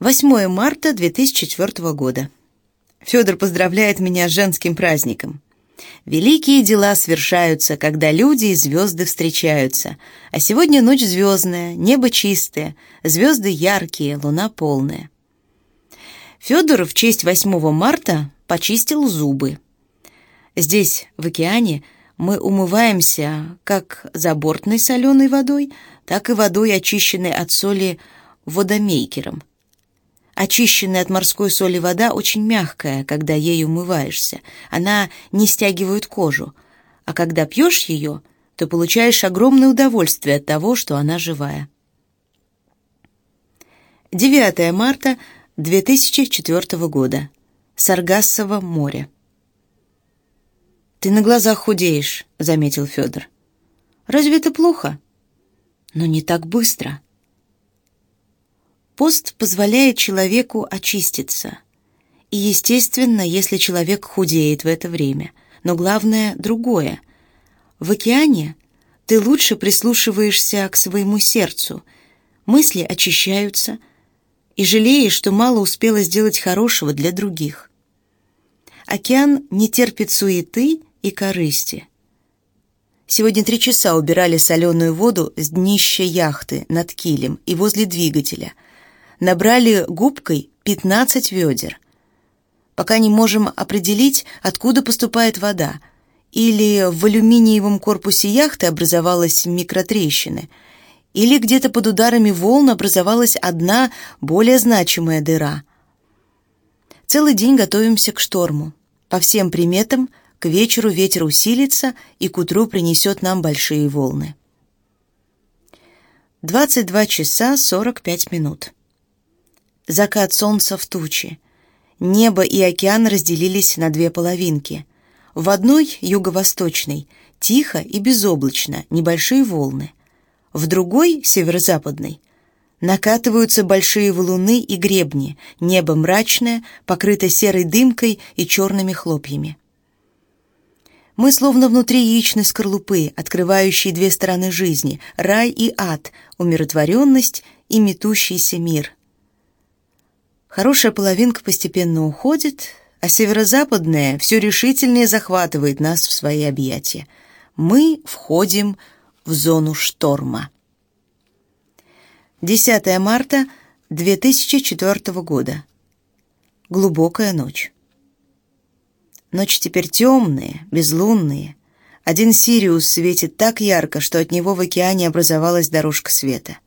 8 марта 2004 года. Федор поздравляет меня с женским праздником. Великие дела свершаются, когда люди и звезды встречаются. А сегодня ночь звездная, небо чистое, звезды яркие, луна полная. Федор в честь 8 марта почистил зубы. Здесь, в океане, мы умываемся как забортной соленой водой, так и водой, очищенной от соли водомейкером – Очищенная от морской соли вода очень мягкая, когда ею умываешься. Она не стягивает кожу. А когда пьешь ее, то получаешь огромное удовольствие от того, что она живая. 9 марта 2004 года. Саргассово море. «Ты на глазах худеешь», — заметил Федор. «Разве это плохо?» «Но не так быстро». Пост позволяет человеку очиститься. И, естественно, если человек худеет в это время. Но главное другое. В океане ты лучше прислушиваешься к своему сердцу, мысли очищаются, и жалеешь, что мало успела сделать хорошего для других. Океан не терпит суеты и корысти. Сегодня три часа убирали соленую воду с днища яхты над килем и возле двигателя – набрали губкой 15 ведер. Пока не можем определить, откуда поступает вода. Или в алюминиевом корпусе яхты образовалась микротрещины, или где-то под ударами волн образовалась одна более значимая дыра. Целый день готовимся к шторму. По всем приметам, к вечеру ветер усилится и к утру принесет нам большие волны. 22 часа 45 минут. Закат солнца в тучи. Небо и океан разделились на две половинки. В одной, юго-восточной, тихо и безоблачно, небольшие волны. В другой, северо-западной, накатываются большие валуны и гребни, небо мрачное, покрыто серой дымкой и черными хлопьями. Мы словно внутри яичной скорлупы, открывающей две стороны жизни — рай и ад, умиротворенность и метущийся мир — Хорошая половинка постепенно уходит, а северо-западная все решительнее захватывает нас в свои объятия. Мы входим в зону шторма. 10 марта 2004 года. Глубокая ночь. Ночь теперь темная, безлунная. Один Сириус светит так ярко, что от него в океане образовалась дорожка света.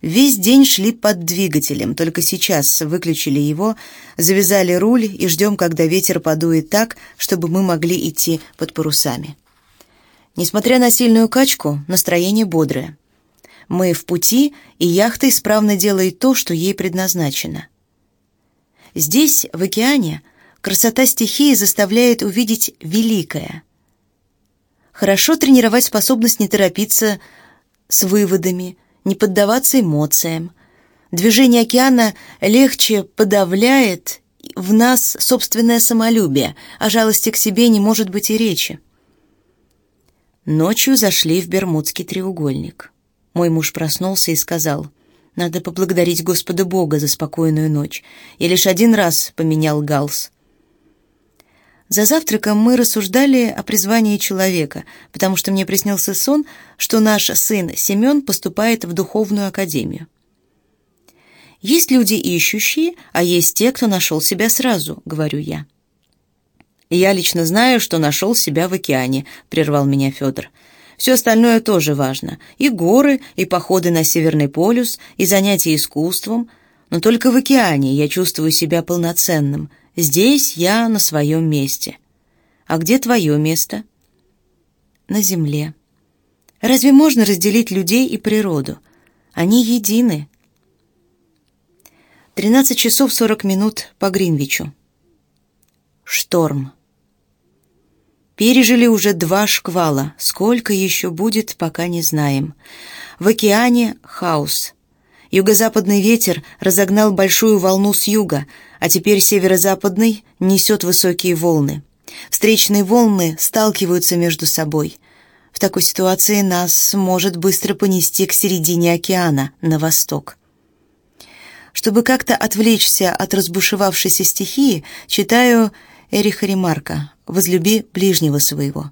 Весь день шли под двигателем, только сейчас выключили его, завязали руль и ждем, когда ветер подует так, чтобы мы могли идти под парусами. Несмотря на сильную качку, настроение бодрое. Мы в пути, и яхта исправно делает то, что ей предназначено. Здесь, в океане, красота стихии заставляет увидеть великое. Хорошо тренировать способность не торопиться с выводами – не поддаваться эмоциям. Движение океана легче подавляет в нас собственное самолюбие, а жалости к себе не может быть и речи. Ночью зашли в Бермудский треугольник. Мой муж проснулся и сказал, «Надо поблагодарить Господа Бога за спокойную ночь. Я лишь один раз поменял галс. За завтраком мы рассуждали о призвании человека, потому что мне приснился сон, что наш сын Семен поступает в духовную академию. Есть люди ищущие, а есть те, кто нашел себя сразу, говорю я. Я лично знаю, что нашел себя в океане, прервал меня Федор. Все остальное тоже важно. И горы, и походы на Северный полюс, и занятия искусством. Но только в океане я чувствую себя полноценным, Здесь я на своем месте. А где твое место? На земле. Разве можно разделить людей и природу? Они едины. 13 часов 40 минут по Гринвичу. Шторм. Пережили уже два шквала. Сколько еще будет, пока не знаем. В океане хаос. Юго-западный ветер разогнал большую волну с юга, а теперь северо-западный несет высокие волны. Встречные волны сталкиваются между собой. В такой ситуации нас может быстро понести к середине океана, на восток. Чтобы как-то отвлечься от разбушевавшейся стихии, читаю Эриха Ремарка «Возлюби ближнего своего».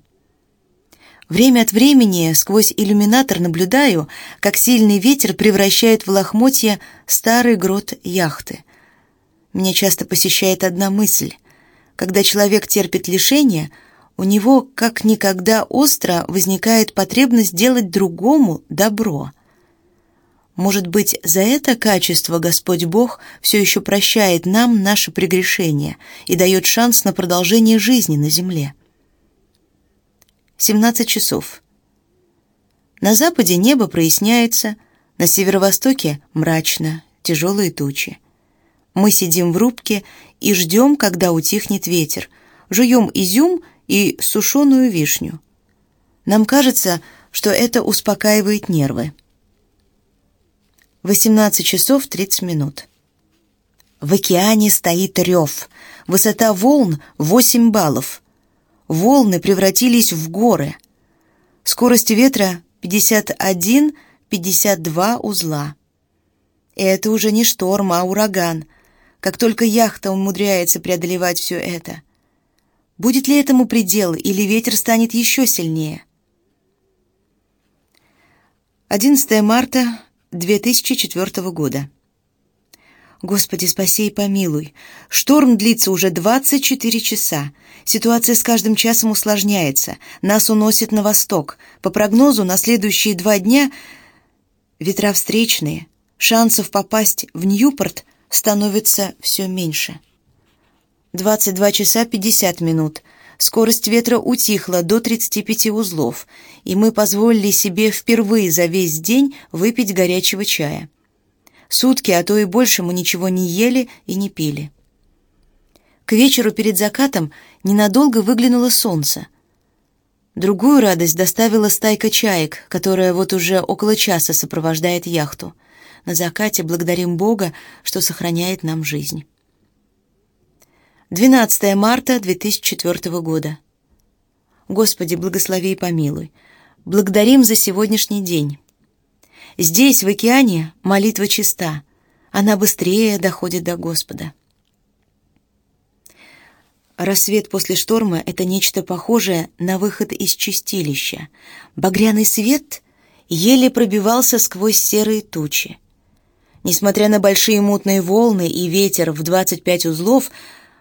Время от времени сквозь иллюминатор наблюдаю, как сильный ветер превращает в лохмотья старый грот яхты. Меня часто посещает одна мысль. Когда человек терпит лишения, у него как никогда остро возникает потребность делать другому добро. Может быть, за это качество Господь Бог все еще прощает нам наши прегрешения и дает шанс на продолжение жизни на земле. 17 часов. На западе небо проясняется, на северо-востоке мрачно, тяжелые тучи. Мы сидим в рубке и ждем, когда утихнет ветер, жуем изюм и сушеную вишню. Нам кажется, что это успокаивает нервы. 18 часов 30 минут. В океане стоит рев. Высота волн 8 баллов волны превратились в горы. Скорость ветра 51-52 узла. Это уже не шторм, а ураган. Как только яхта умудряется преодолевать все это. Будет ли этому предел, или ветер станет еще сильнее? 11 марта 2004 года. Господи, спаси и помилуй. Шторм длится уже 24 часа. Ситуация с каждым часом усложняется. Нас уносит на восток. По прогнозу, на следующие два дня ветра встречные. Шансов попасть в Ньюпорт становится все меньше. 22 часа 50 минут. Скорость ветра утихла до 35 узлов, и мы позволили себе впервые за весь день выпить горячего чая. Сутки, а то и больше мы ничего не ели и не пили. К вечеру перед закатом ненадолго выглянуло солнце. Другую радость доставила стайка чаек, которая вот уже около часа сопровождает яхту. На закате благодарим Бога, что сохраняет нам жизнь. 12 марта 2004 года. Господи, благослови и помилуй. Благодарим за сегодняшний день. Здесь, в океане, молитва чиста. Она быстрее доходит до Господа. Рассвет после шторма — это нечто похожее на выход из чистилища. Багряный свет еле пробивался сквозь серые тучи. Несмотря на большие мутные волны и ветер в 25 узлов,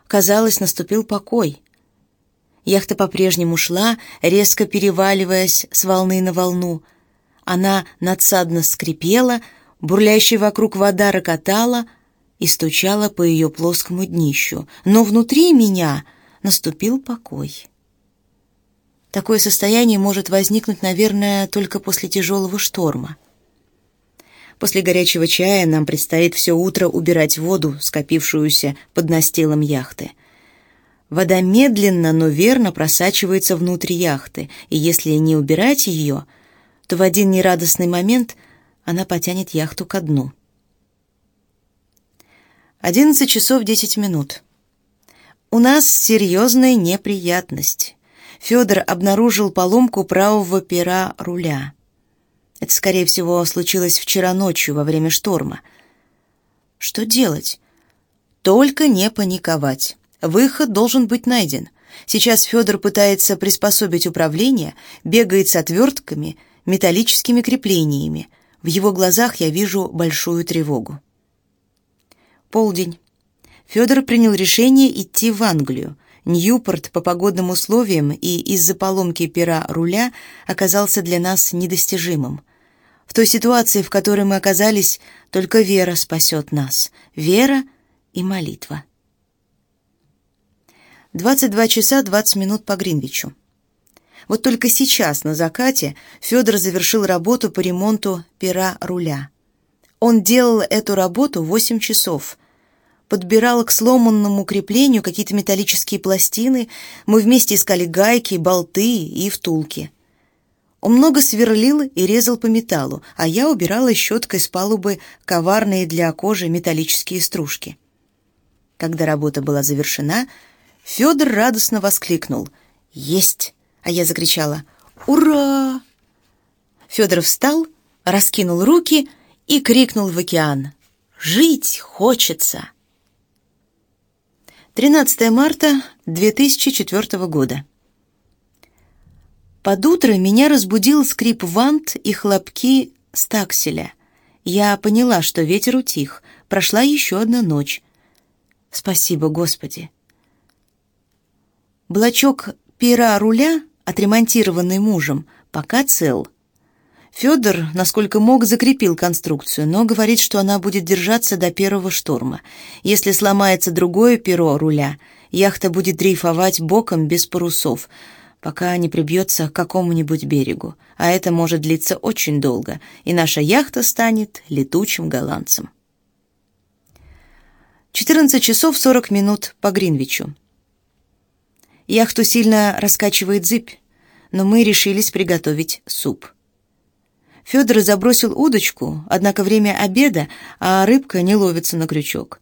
казалось, наступил покой. Яхта по-прежнему шла, резко переваливаясь с волны на волну — она надсадно скрипела, бурлящая вокруг вода рокотала и стучала по ее плоскому днищу. Но внутри меня наступил покой. Такое состояние может возникнуть, наверное, только после тяжелого шторма. После горячего чая нам предстоит все утро убирать воду, скопившуюся под настилом яхты. Вода медленно, но верно просачивается внутрь яхты, и если не убирать ее, то в один нерадостный момент она потянет яхту ко дну. 11 часов 10 минут. У нас серьезная неприятность. Федор обнаружил поломку правого пера руля. Это, скорее всего, случилось вчера ночью во время шторма. Что делать? Только не паниковать. Выход должен быть найден. Сейчас Федор пытается приспособить управление, бегает с отвертками — металлическими креплениями. В его глазах я вижу большую тревогу. Полдень. Федор принял решение идти в Англию. Ньюпорт по погодным условиям и из-за поломки пера руля оказался для нас недостижимым. В той ситуации, в которой мы оказались, только вера спасет нас. Вера и молитва. 22 часа 20 минут по Гринвичу. Вот только сейчас, на закате, Федор завершил работу по ремонту пера руля. Он делал эту работу восемь часов. Подбирал к сломанному креплению какие-то металлические пластины, мы вместе искали гайки, болты и втулки. Он много сверлил и резал по металлу, а я убирала щеткой с палубы коварные для кожи металлические стружки. Когда работа была завершена, Федор радостно воскликнул «Есть!» а я закричала «Ура!». Федор встал, раскинул руки и крикнул в океан Жить хочется. 13 марта 2004 года. Под утро меня разбудил скрип вант и хлопки стакселя. Я поняла, что ветер утих. Прошла еще одна ночь. Спасибо, Господи. Блочок пера руля, отремонтированный мужем, пока цел. Федор, насколько мог, закрепил конструкцию, но говорит, что она будет держаться до первого шторма. Если сломается другое перо руля, яхта будет дрейфовать боком без парусов, пока не прибьется к какому-нибудь берегу. А это может длиться очень долго, и наша яхта станет летучим голландцем. 14 часов 40 минут по Гринвичу. Яхту сильно раскачивает зыбь, но мы решились приготовить суп. Федор забросил удочку, однако время обеда, а рыбка не ловится на крючок.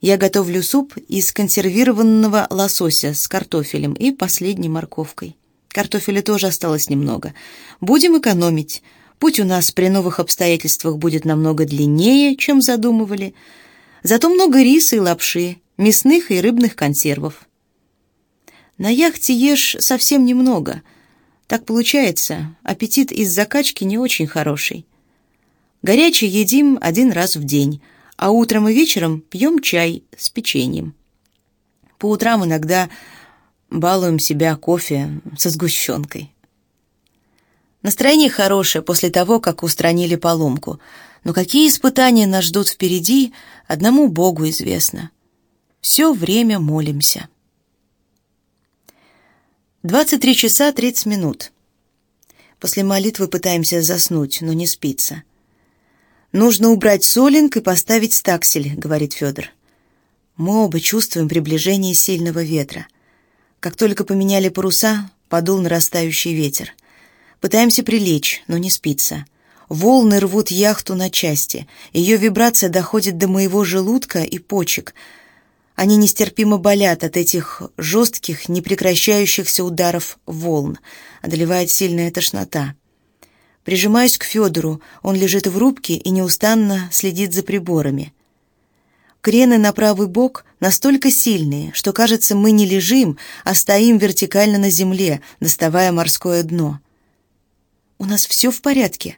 Я готовлю суп из консервированного лосося с картофелем и последней морковкой. Картофеля тоже осталось немного. Будем экономить. Путь у нас при новых обстоятельствах будет намного длиннее, чем задумывали. Зато много риса и лапши, мясных и рыбных консервов. На яхте ешь совсем немного — так получается, аппетит из закачки не очень хороший. Горячий едим один раз в день, а утром и вечером пьем чай с печеньем. По утрам иногда балуем себя кофе со сгущенкой. Настроение хорошее после того, как устранили поломку. Но какие испытания нас ждут впереди, одному Богу известно. Все время молимся. 23 часа 30 минут. После молитвы пытаемся заснуть, но не спится. «Нужно убрать солинг и поставить стаксель», — говорит Федор. Мы оба чувствуем приближение сильного ветра. Как только поменяли паруса, подул нарастающий ветер. Пытаемся прилечь, но не спится. Волны рвут яхту на части. Ее вибрация доходит до моего желудка и почек — они нестерпимо болят от этих жестких, непрекращающихся ударов волн. Одолевает сильная тошнота. Прижимаюсь к Федору, он лежит в рубке и неустанно следит за приборами. Крены на правый бок настолько сильные, что, кажется, мы не лежим, а стоим вертикально на земле, доставая морское дно. «У нас все в порядке?»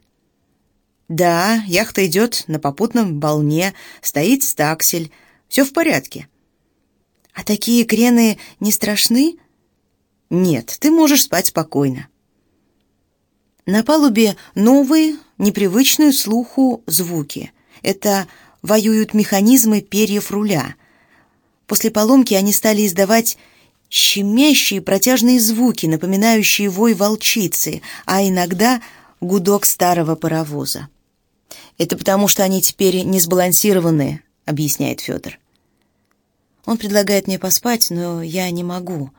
«Да, яхта идет на попутном волне, стоит стаксель. Все в порядке». А такие крены не страшны? Нет, ты можешь спать спокойно. На палубе новые, непривычные слуху звуки. Это воюют механизмы перьев руля. После поломки они стали издавать щемящие протяжные звуки, напоминающие вой волчицы, а иногда гудок старого паровоза. «Это потому, что они теперь не сбалансированы», — объясняет Федор. Он предлагает мне поспать, но я не могу.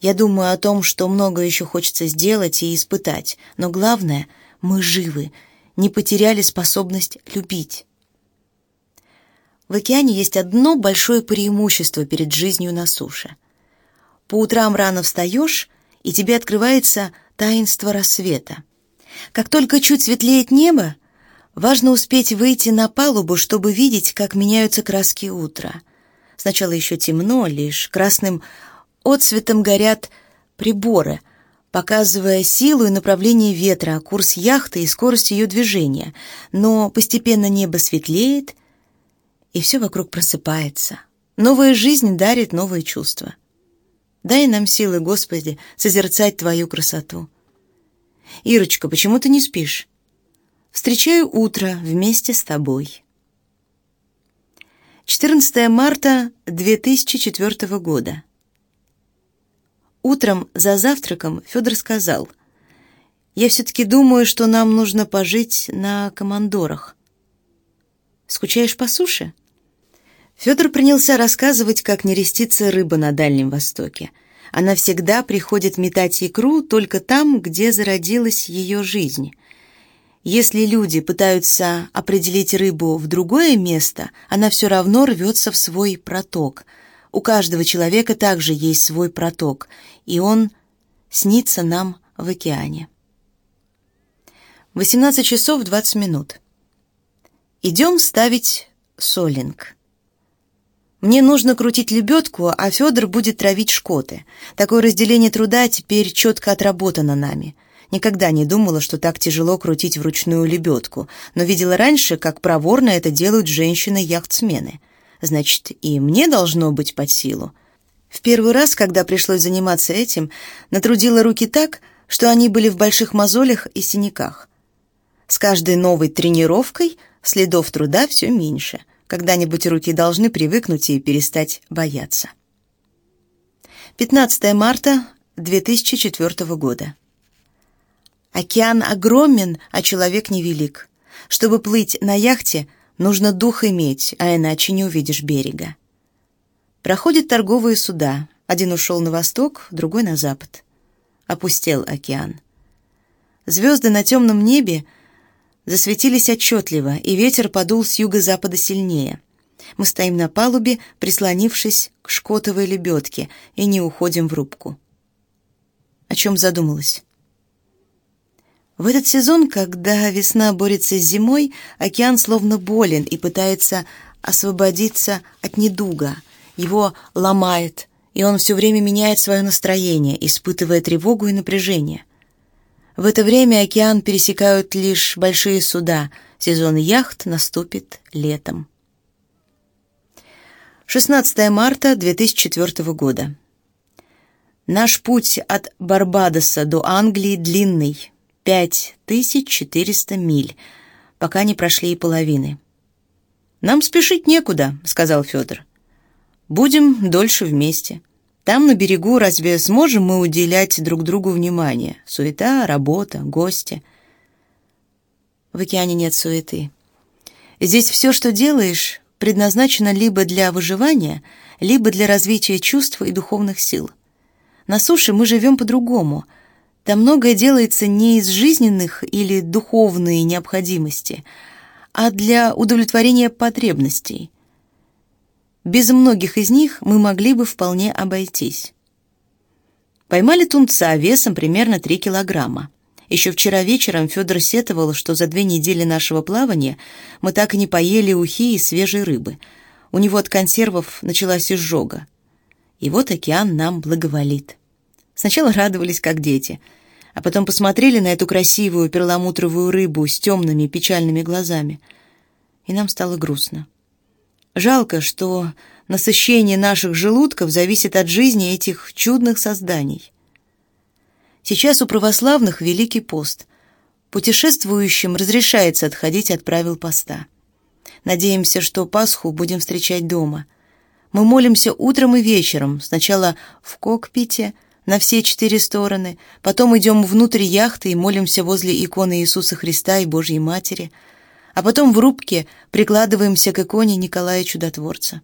Я думаю о том, что много еще хочется сделать и испытать, но главное, мы живы, не потеряли способность любить. В океане есть одно большое преимущество перед жизнью на суше. По утрам рано встаешь, и тебе открывается таинство рассвета. Как только чуть светлеет небо, важно успеть выйти на палубу, чтобы видеть, как меняются краски утра — Сначала еще темно, лишь красным отсветом горят приборы, показывая силу и направление ветра, курс яхты и скорость ее движения. Но постепенно небо светлеет, и все вокруг просыпается. Новая жизнь дарит новые чувства. Дай нам силы, Господи, созерцать Твою красоту. Ирочка, почему ты не спишь? Встречаю утро вместе с тобой. 14 марта 2004 года. Утром за завтраком Федор сказал, «Я все-таки думаю, что нам нужно пожить на командорах». «Скучаешь по суше?» Федор принялся рассказывать, как нерестится рыба на Дальнем Востоке. Она всегда приходит метать икру только там, где зародилась ее жизнь — если люди пытаются определить рыбу в другое место, она все равно рвется в свой проток. У каждого человека также есть свой проток, и он снится нам в океане. 18 часов 20 минут. Идем ставить Солинг. Мне нужно крутить лебедку, а Федор будет травить шкоты. Такое разделение труда теперь четко отработано нами. Никогда не думала, что так тяжело крутить вручную лебедку, но видела раньше, как проворно это делают женщины-яхтсмены. Значит, и мне должно быть под силу. В первый раз, когда пришлось заниматься этим, натрудила руки так, что они были в больших мозолях и синяках. С каждой новой тренировкой следов труда все меньше. Когда-нибудь руки должны привыкнуть и перестать бояться. 15 марта 2004 года. Океан огромен, а человек невелик. Чтобы плыть на яхте, нужно дух иметь, а иначе не увидишь берега. Проходят торговые суда. Один ушел на восток, другой на запад. Опустел океан. Звезды на темном небе засветились отчетливо, и ветер подул с юго-запада сильнее. Мы стоим на палубе, прислонившись к шкотовой лебедке, и не уходим в рубку. О чем задумалась? В этот сезон, когда весна борется с зимой, океан словно болен и пытается освободиться от недуга. Его ломает, и он все время меняет свое настроение, испытывая тревогу и напряжение. В это время океан пересекают лишь большие суда. Сезон яхт наступит летом. 16 марта 2004 года. Наш путь от Барбадоса до Англии длинный, Пять тысяч четыреста миль, пока не прошли и половины. «Нам спешить некуда», — сказал Федор. «Будем дольше вместе. Там, на берегу, разве сможем мы уделять друг другу внимание? Суета, работа, гости». В океане нет суеты. Здесь все, что делаешь, предназначено либо для выживания, либо для развития чувств и духовных сил. На суше мы живем по-другому — там многое делается не из жизненных или духовной необходимости, а для удовлетворения потребностей. Без многих из них мы могли бы вполне обойтись. Поймали тунца весом примерно 3 килограмма. Еще вчера вечером Федор сетовал, что за две недели нашего плавания мы так и не поели ухи и свежей рыбы. У него от консервов началась изжога. И вот океан нам благоволит. Сначала радовались, как дети, а потом посмотрели на эту красивую перламутровую рыбу с темными печальными глазами, и нам стало грустно. Жалко, что насыщение наших желудков зависит от жизни этих чудных созданий. Сейчас у православных Великий пост. Путешествующим разрешается отходить от правил поста. Надеемся, что Пасху будем встречать дома. Мы молимся утром и вечером, сначала в кокпите, на все четыре стороны, потом идем внутрь яхты и молимся возле иконы Иисуса Христа и Божьей Матери, а потом в рубке прикладываемся к иконе Николая Чудотворца.